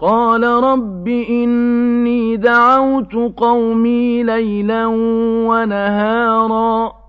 قَالَ رَبِّ إِنِّي دَعَوْتُ قَوْمِي لَيْلًا وَنَهَارًا